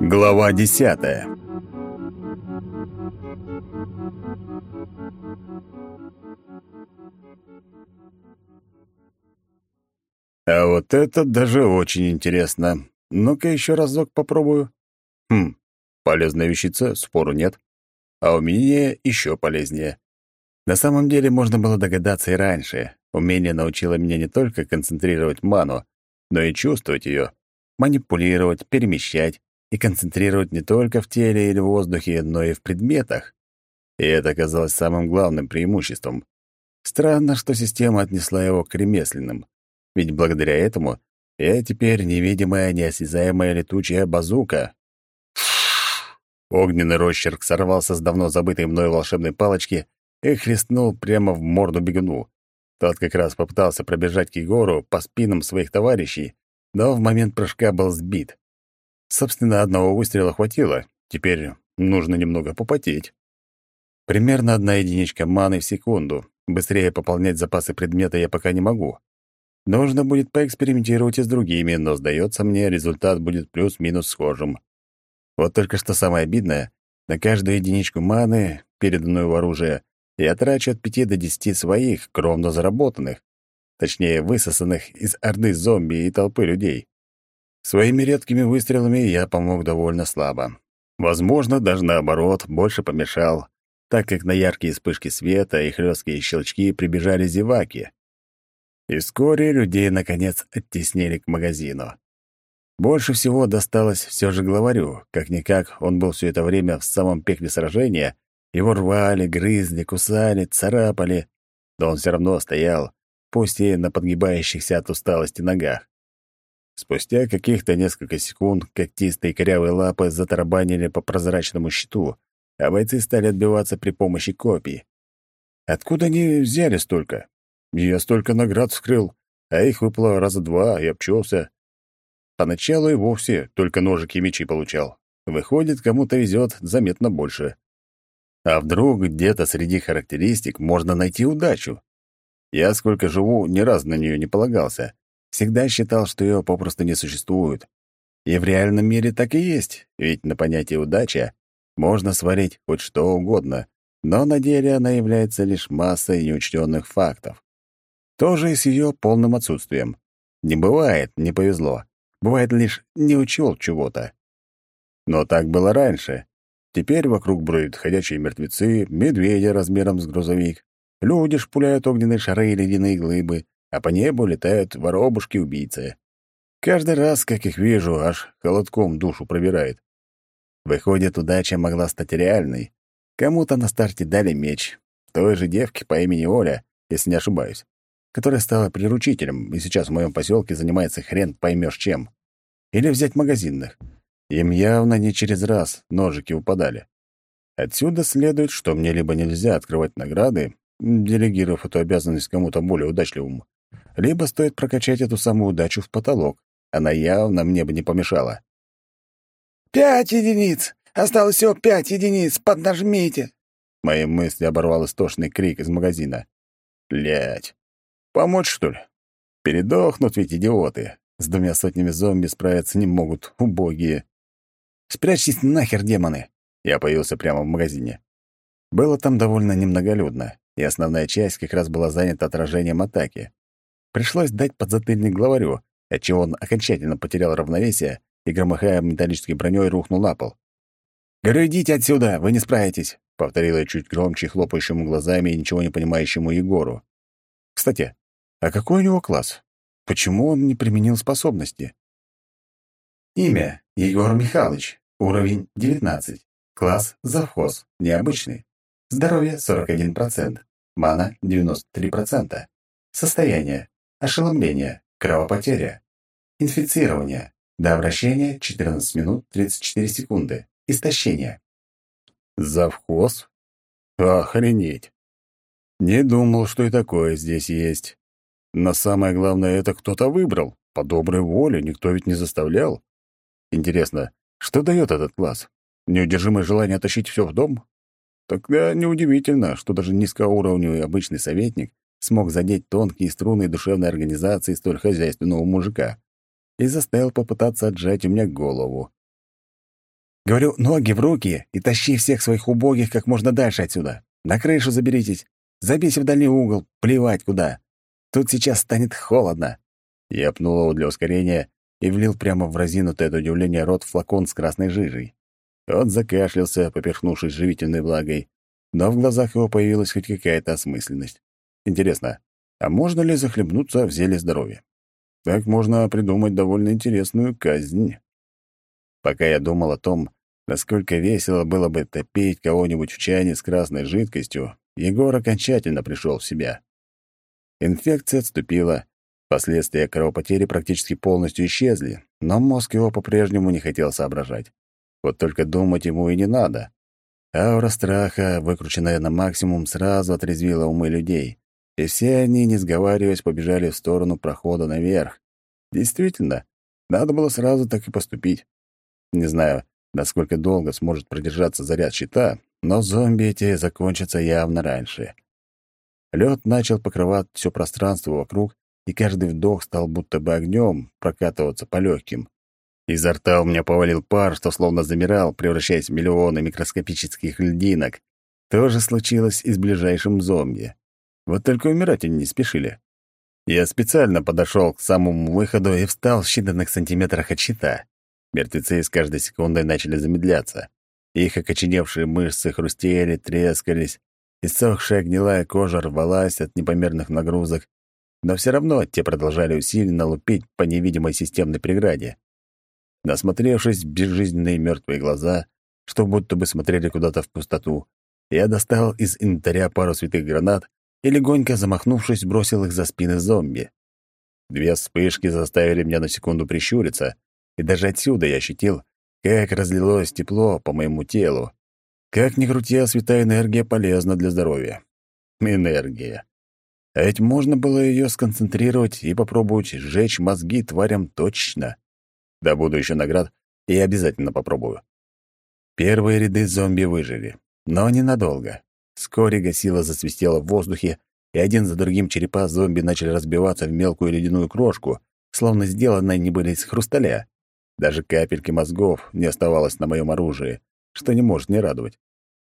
Глава десятая А вот это даже очень интересно. Ну-ка еще разок попробую. Хм, полезная вещица, спору нет. А умение еще полезнее. На самом деле можно было догадаться и раньше. Умение научило меня не только концентрировать ману, но и чувствовать ее, манипулировать, перемещать и концентрировать не только в теле или в воздухе, но и в предметах. И это оказалось самым главным преимуществом. Странно, что система отнесла его к ремесленным. Ведь благодаря этому я теперь невидимая, неосязаемая летучая базука. Огненный росчерк сорвался с давно забытой мной волшебной палочки и хлестнул прямо в морду бегуну. Тот как раз попытался пробежать к Егору по спинам своих товарищей, но в момент прыжка был сбит. Собственно, одного выстрела хватило. Теперь нужно немного попотеть. Примерно одна единичка маны в секунду. Быстрее пополнять запасы предмета я пока не могу. Нужно будет поэкспериментировать и с другими, но, сдается мне, результат будет плюс-минус схожим. Вот только что самое обидное, на каждую единичку маны, переданную в оружие, я трачу от пяти до десяти своих, кровно заработанных. Точнее, высосанных из орды зомби и толпы людей. Своими редкими выстрелами я помог довольно слабо. Возможно, даже наоборот, больше помешал, так как на яркие вспышки света и хлесткие щелчки прибежали зеваки и вскоре людей, наконец, оттеснили к магазину. Больше всего досталось все же главарю. Как-никак, он был все это время в самом пекле сражения. Его рвали, грызли, кусали, царапали. Но он все равно стоял, пусть и на подгибающихся от усталости ногах. Спустя каких-то несколько секунд когтистые корявые лапы затарабанили по прозрачному щиту, а бойцы стали отбиваться при помощи копий. Откуда они взяли столько? Я столько наград вскрыл, а их выпало раза два и обчелся. Поначалу и вовсе только ножики и мечи получал. Выходит, кому-то везет заметно больше. А вдруг где-то среди характеристик можно найти удачу? Я, сколько живу, ни разу на нее не полагался. Всегда считал, что ее попросту не существует. И в реальном мире так и есть, ведь на понятие «удача» можно сварить хоть что угодно, но на деле она является лишь массой неучтенных фактов. Тоже и с ее полным отсутствием. Не бывает, не повезло. Бывает лишь не учел чего-то. Но так было раньше. Теперь вокруг бродят ходячие мертвецы, медведи размером с грузовик. Люди шпуляют огненные шары и ледяные глыбы, а по небу летают воробушки-убийцы. Каждый раз, как их вижу, аж холодком душу пробирает. Выходит, удача могла стать реальной. Кому-то на старте дали меч. Той же девке по имени Оля, если не ошибаюсь которая стала приручителем и сейчас в моем поселке занимается хрен поймешь чем. Или взять магазинных. Им явно не через раз ножики упадали. Отсюда следует, что мне либо нельзя открывать награды, делегировав эту обязанность кому-то более удачливому, либо стоит прокачать эту самую удачу в потолок. Она явно мне бы не помешала. «Пять единиц! Осталось всего пять единиц! Поднажмите!» Мои мысли оборвал истошный крик из магазина. Блять. Помочь, что ли? Передохнут ведь идиоты. С двумя сотнями зомби справиться не могут, убогие. Спрячьтесь нахер, демоны. Я появился прямо в магазине. Было там довольно немноголюдно, и основная часть как раз была занята отражением атаки. Пришлось дать подзатыльник главарю, отчего он окончательно потерял равновесие и, громыхая металлической бронёй, рухнул на пол. «Говорю, идите отсюда, вы не справитесь», — повторила я чуть громче хлопающему глазами и ничего не понимающему Егору. «Кстати, а какой у него класс? Почему он не применил способности? Имя — Егор Михайлович. Уровень — 19. Класс — завхоз. Необычный. Здоровье — 41%. Мана — 93%. Состояние. Ошеломление. Кровопотеря. Инфицирование. До обращения 14 минут 34 секунды. Истощение. Завхоз? Охренеть. Не думал, что и такое здесь есть. Но самое главное, это кто-то выбрал. По доброй воле, никто ведь не заставлял. Интересно, что дает этот класс? Неудержимое желание тащить все в дом? Тогда неудивительно, что даже низкоуровневый обычный советник смог задеть тонкие струны душевной организации столь хозяйственного мужика. и заставил попытаться отжать у меня голову. Говорю, ноги в руки и тащи всех своих убогих как можно дальше отсюда. На крышу заберитесь, забейся в дальний угол, плевать куда. Тут сейчас станет холодно. Я пнул его для ускорения и влил прямо в разинутый от удивления рот флакон с красной жижей. Он закашлялся, поперхнувшись живительной влагой, но в глазах его появилась хоть какая-то осмысленность. Интересно, а можно ли захлебнуться в зелье здоровья? Так можно придумать довольно интересную казнь. Пока я думал о том, насколько весело было бы топить кого-нибудь в чайне с красной жидкостью, Егор окончательно пришел в себя. Инфекция отступила, последствия кровопотери практически полностью исчезли, но мозг его по-прежнему не хотел соображать. Вот только думать ему и не надо. Аура страха, выкрученная на максимум, сразу отрезвила умы людей, и все они, не сговариваясь, побежали в сторону прохода наверх. Действительно, надо было сразу так и поступить. Не знаю, насколько долго сможет продержаться заряд щита, но зомби эти закончатся явно раньше. Лед начал покрывать все пространство вокруг, и каждый вдох стал будто бы огнем прокатываться по легким. Изо рта у меня повалил пар, что словно замирал, превращаясь в миллионы микроскопических льдинок. То же случилось и с ближайшим зомби. Вот только умирать они не спешили. Я специально подошел к самому выходу и встал в считанных сантиметрах от щита. Мертвецы с каждой секундой начали замедляться. Их окоченевшие мышцы хрустели, трескались, иссохшая гнилая кожа рвалась от непомерных нагрузок, но все равно те продолжали усиленно лупить по невидимой системной преграде. Насмотревшись безжизненные мертвые глаза, что будто бы смотрели куда-то в пустоту, я достал из инвентаря пару святых гранат и, легонько замахнувшись, бросил их за спины зомби. Две вспышки заставили меня на секунду прищуриться, и даже отсюда я ощутил, как разлилось тепло по моему телу. Как ни крути, а святая энергия полезна для здоровья. Энергия. А ведь можно было ее сконцентрировать и попробовать сжечь мозги тварям точно. Добуду еще наград и обязательно попробую. Первые ряды зомби выжили, но ненадолго. Вскоре гасила засвистела в воздухе, и один за другим черепа зомби начали разбиваться в мелкую ледяную крошку, словно сделаны они были из хрусталя. Даже капельки мозгов не оставалось на моем оружии, что не может не радовать.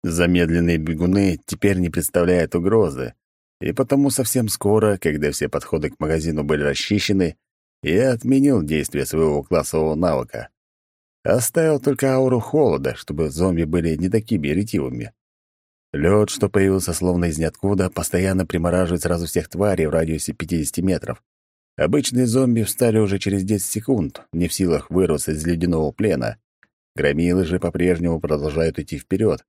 Замедленные бегуны теперь не представляют угрозы, и потому совсем скоро, когда все подходы к магазину были расчищены, я отменил действие своего классового навыка. Оставил только ауру холода, чтобы зомби были не такими ретивыми. Лед, что появился словно из ниоткуда, постоянно примораживает сразу всех тварей в радиусе 50 метров. Обычные зомби встали уже через 10 секунд, не в силах вырваться из ледяного плена. Громилы же по-прежнему продолжают идти вперед,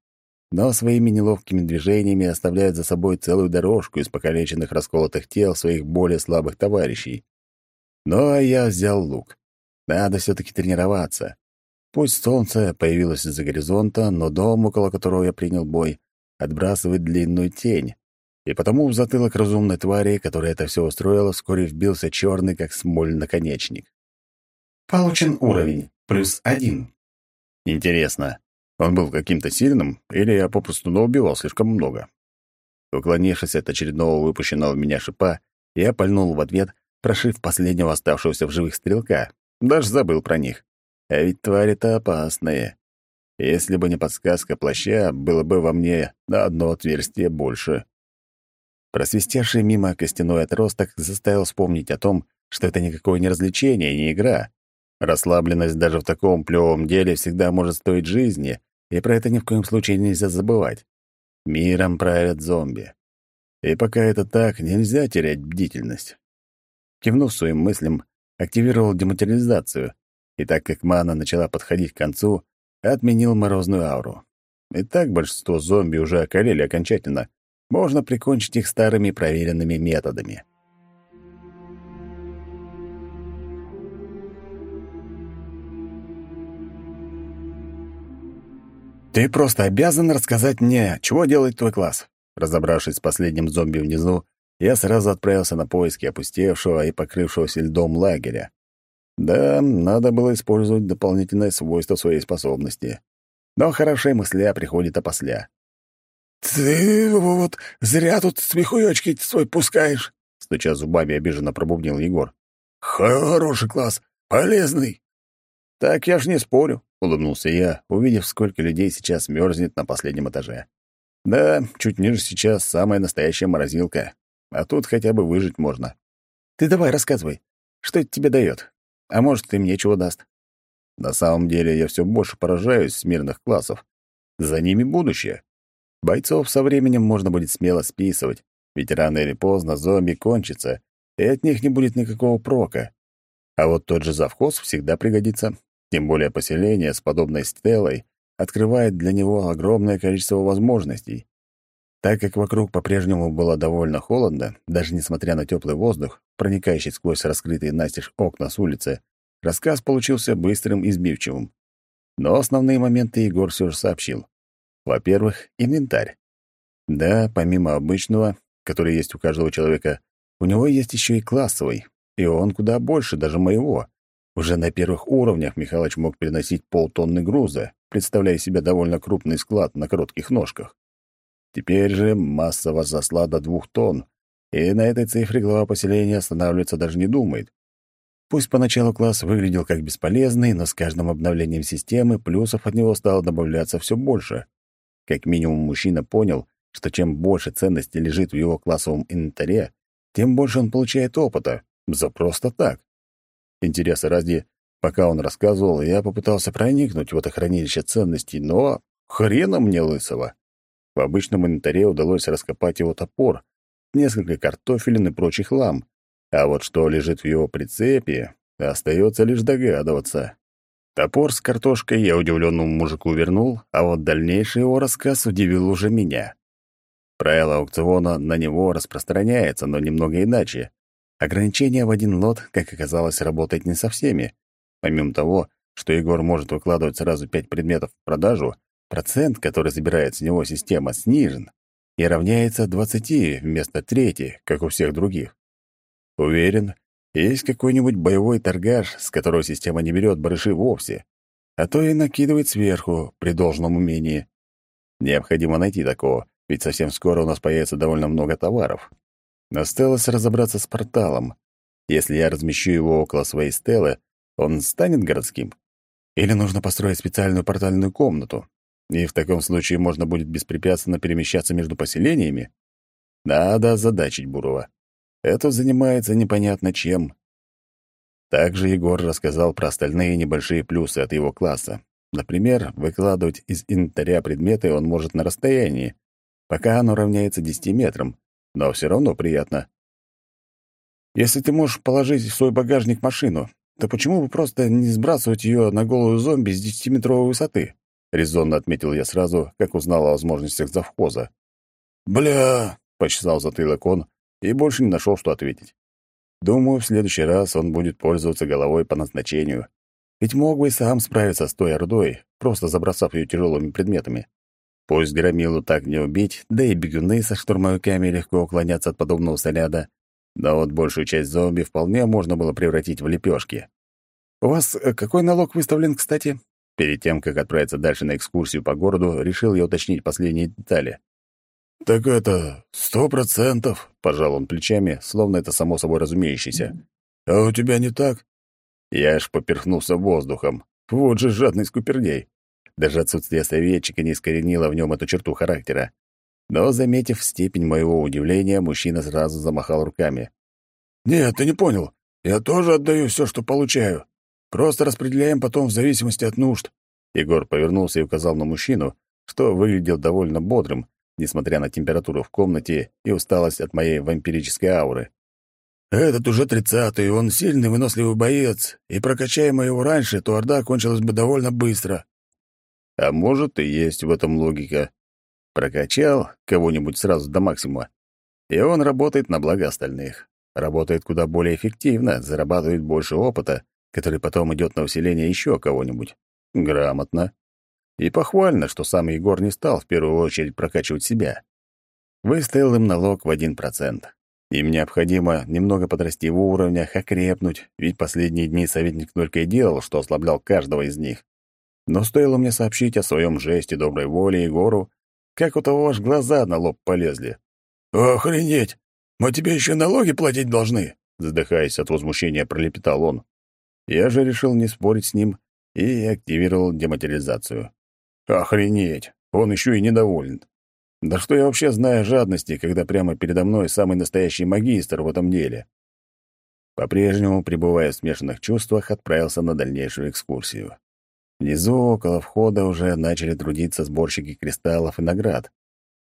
но своими неловкими движениями оставляют за собой целую дорожку из покалеченных расколотых тел своих более слабых товарищей. Ну, а я взял лук. Надо все таки тренироваться. Пусть солнце появилось из-за горизонта, но дом, около которого я принял бой, отбрасывает длинную тень. И потому в затылок разумной твари, которая это все устроила, вскоре вбился черный, как смоль, наконечник. Получен уровень, плюс один. Интересно, он был каким-то сильным, или я попросту наубивал слишком много? Уклонившись от очередного выпущенного в меня шипа, я пальнул в ответ, прошив последнего оставшегося в живых стрелка. Даже забыл про них. А ведь твари-то опасные. Если бы не подсказка плаща, было бы во мне на одно отверстие больше. Просвистевший мимо костяной отросток заставил вспомнить о том, что это никакое не развлечение не игра. Расслабленность даже в таком плевом деле всегда может стоить жизни, и про это ни в коем случае нельзя забывать. Миром правят зомби. И пока это так, нельзя терять бдительность. Кивнув своим мыслям, активировал дематериализацию, и так как мана начала подходить к концу, отменил морозную ауру. И так большинство зомби уже околели окончательно. Можно прикончить их старыми проверенными методами. «Ты просто обязан рассказать мне, чего делает твой класс». Разобравшись с последним зомби внизу, я сразу отправился на поиски опустевшего и покрывшегося льдом лагеря. Да, надо было использовать дополнительное свойство своей способности. Но хорошая мысля приходит опосля. «Ты вот зря тут смехуёчки свой пускаешь», — стуча зубами обиженно пробубнил Егор. «Хороший класс. полезный». «Так я ж не спорю», — улыбнулся я, увидев, сколько людей сейчас мерзнет на последнем этаже. «Да, чуть ниже сейчас самая настоящая морозилка, а тут хотя бы выжить можно. Ты давай рассказывай, что это тебе дает? А может, и мне чего даст?» На самом деле я все больше поражаюсь с мирных классов. За ними будущее. Бойцов со временем можно будет смело списывать, ведь рано или поздно зомби кончатся, и от них не будет никакого прока. А вот тот же завхоз всегда пригодится, тем более поселение с подобной стелой открывает для него огромное количество возможностей. Так как вокруг по-прежнему было довольно холодно, даже несмотря на теплый воздух, проникающий сквозь раскрытые настежь окна с улицы, рассказ получился быстрым и сбивчивым. Но основные моменты Егор все же сообщил. Во-первых, инвентарь. Да, помимо обычного, который есть у каждого человека, у него есть еще и классовый, и он куда больше даже моего. Уже на первых уровнях Михалыч мог переносить полтонны груза, представляя себе довольно крупный склад на коротких ножках. Теперь же масса возросла до двух тонн, и на этой цифре глава поселения останавливаться даже не думает. Пусть поначалу класс выглядел как бесполезный, но с каждым обновлением системы плюсов от него стало добавляться все больше. Как минимум мужчина понял, что чем больше ценностей лежит в его классовом инвентаре, тем больше он получает опыта. За просто так. Интереса ради, пока он рассказывал, я попытался проникнуть в это хранилище ценностей, но хрена мне лысого. В обычном инвентаре удалось раскопать его топор, несколько картофелин и прочий хлам. А вот что лежит в его прицепе, остается лишь догадываться. Топор с картошкой я удивленному мужику вернул, а вот дальнейший его рассказ удивил уже меня. Правило аукциона на него распространяется, но немного иначе. Ограничение в один лот, как оказалось, работает не со всеми. Помимо того, что Егор может выкладывать сразу пять предметов в продажу, процент, который забирает с него система, снижен и равняется 20 вместо трети, как у всех других. Уверен, есть какой-нибудь боевой торгаш, с которого система не берет барыши вовсе, а то и накидывает сверху при должном умении. Необходимо найти такого, ведь совсем скоро у нас появится довольно много товаров. Осталось разобраться с порталом. Если я размещу его около своей стелы, он станет городским? Или нужно построить специальную портальную комнату? И в таком случае можно будет беспрепятственно перемещаться между поселениями? Надо озадачить Бурова. Это занимается непонятно чем. Также Егор рассказал про остальные небольшие плюсы от его класса. Например, выкладывать из инвентаря предметы он может на расстоянии, пока оно равняется 10 метрам, но все равно приятно. Если ты можешь положить в свой багажник машину, то почему бы просто не сбрасывать ее на голую зомби с десятиметровой высоты? Резонно отметил я сразу, как узнал о возможностях завхоза. «Бля!» — почесал затылок он и больше не нашел, что ответить. Думаю, в следующий раз он будет пользоваться головой по назначению. Ведь мог бы и сам справиться с той ордой, просто забросав ее тяжелыми предметами. Пусть громилу так не убить, да и бегуны со штурмовиками легко уклоняться от подобного снаряда, но вот большую часть зомби вполне можно было превратить в лепешки. «У вас э, какой налог выставлен, кстати?» Перед тем, как отправиться дальше на экскурсию по городу, решил я уточнить последние детали. «Так это сто процентов», — пожал он плечами, словно это само собой разумеющееся. «А у тебя не так?» Я аж поперхнулся воздухом. Вот же жадный скупердей. Даже отсутствие советчика не искоренило в нем эту черту характера. Но, заметив степень моего удивления, мужчина сразу замахал руками. «Нет, ты не понял. Я тоже отдаю все, что получаю. Просто распределяем потом в зависимости от нужд». Егор повернулся и указал на мужчину, что выглядел довольно бодрым, несмотря на температуру в комнате и усталость от моей вампирической ауры. «Этот уже тридцатый, он сильный, выносливый боец, и прокачаем его раньше, то Орда кончилась бы довольно быстро». А может, и есть в этом логика. Прокачал кого-нибудь сразу до максимума, и он работает на благо остальных. Работает куда более эффективно, зарабатывает больше опыта, который потом идет на усиление еще кого-нибудь. Грамотно. И похвально, что сам Егор не стал в первую очередь прокачивать себя. Выставил им налог в один процент. Им необходимо немного подрасти в уровнях, окрепнуть, ведь последние дни советник только и делал, что ослаблял каждого из них. Но стоило мне сообщить о своем жесте доброй воли Егору, как у того аж глаза на лоб полезли. «Охренеть! Мы тебе еще налоги платить должны!» Задыхаясь от возмущения, пролепетал он. Я же решил не спорить с ним и активировал дематериализацию. Охренеть! Он еще и недоволен. Да что я вообще знаю о жадности, когда прямо передо мной самый настоящий магистр в этом деле? По-прежнему, пребывая в смешанных чувствах, отправился на дальнейшую экскурсию. Внизу, около входа, уже начали трудиться сборщики кристаллов и наград.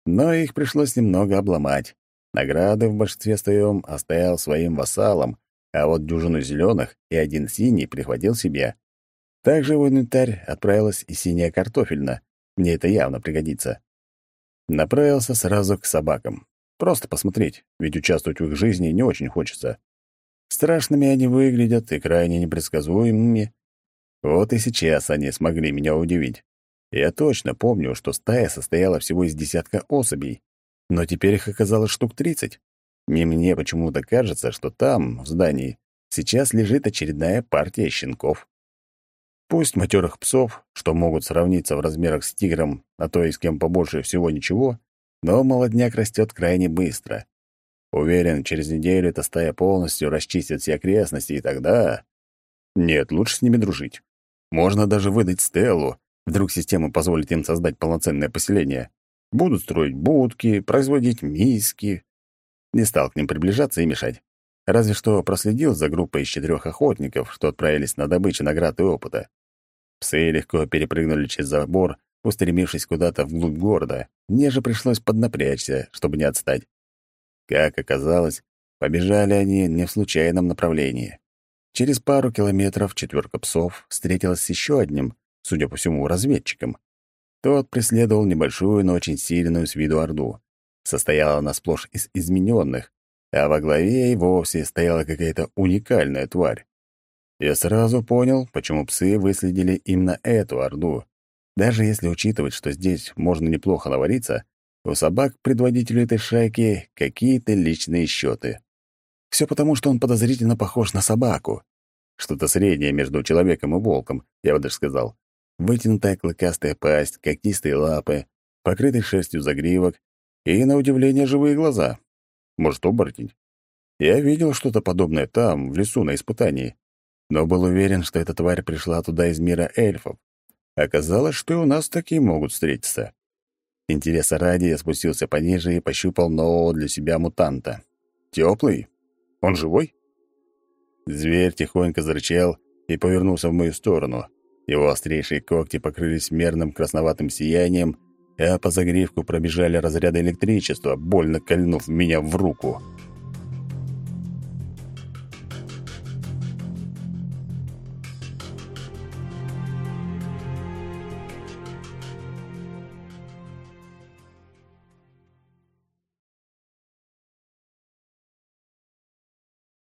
Но их пришлось немного обломать. Награды в большинстве своем оставил своим вассалам, а вот дюжину зеленых и один синий прихватил себе. Также в инвентарь отправилась и синяя картофельна. Мне это явно пригодится. Направился сразу к собакам. Просто посмотреть, ведь участвовать в их жизни не очень хочется. Страшными они выглядят и крайне непредсказуемыми. Вот и сейчас они смогли меня удивить. Я точно помню, что стая состояла всего из десятка особей, но теперь их оказалось штук тридцать. И мне почему-то кажется, что там, в здании, сейчас лежит очередная партия щенков. Пусть матерых псов, что могут сравниться в размерах с тигром, а то и с кем побольше всего ничего, но молодняк растет крайне быстро. Уверен, через неделю эта стая полностью расчистит все окрестности, и тогда... Нет, лучше с ними дружить. Можно даже выдать Стеллу, вдруг система позволит им создать полноценное поселение. Будут строить будки, производить миски. Не стал к ним приближаться и мешать. Разве что проследил за группой из четырех охотников, что отправились на добычу наград и опыта. Псы легко перепрыгнули через забор, устремившись куда-то вглубь города. Мне же пришлось поднапрячься, чтобы не отстать. Как оказалось, побежали они не в случайном направлении. Через пару километров четверка псов встретилась с еще одним, судя по всему, разведчиком. Тот преследовал небольшую, но очень сильную с виду орду. Состояла она сплошь из измененных, а во главе и вовсе стояла какая-то уникальная тварь. Я сразу понял, почему псы выследили именно эту орду. Даже если учитывать, что здесь можно неплохо навариться, у собак предводителю этой шайки какие-то личные счеты. Все потому, что он подозрительно похож на собаку. Что-то среднее между человеком и волком, я бы даже сказал. Вытянутая клыкастая пасть, когтистые лапы, покрытый шерстью загривок и, на удивление, живые глаза. Может, оборотень? Я видел что-то подобное там, в лесу, на испытании, но был уверен, что эта тварь пришла туда из мира эльфов. Оказалось, что и у нас такие могут встретиться. Интереса ради я спустился пониже и пощупал нового для себя мутанта. Теплый? Он живой? Зверь тихонько зарычал и повернулся в мою сторону. Его острейшие когти покрылись мерным красноватым сиянием, а по загривку пробежали разряды электричества, больно кольнув меня в руку.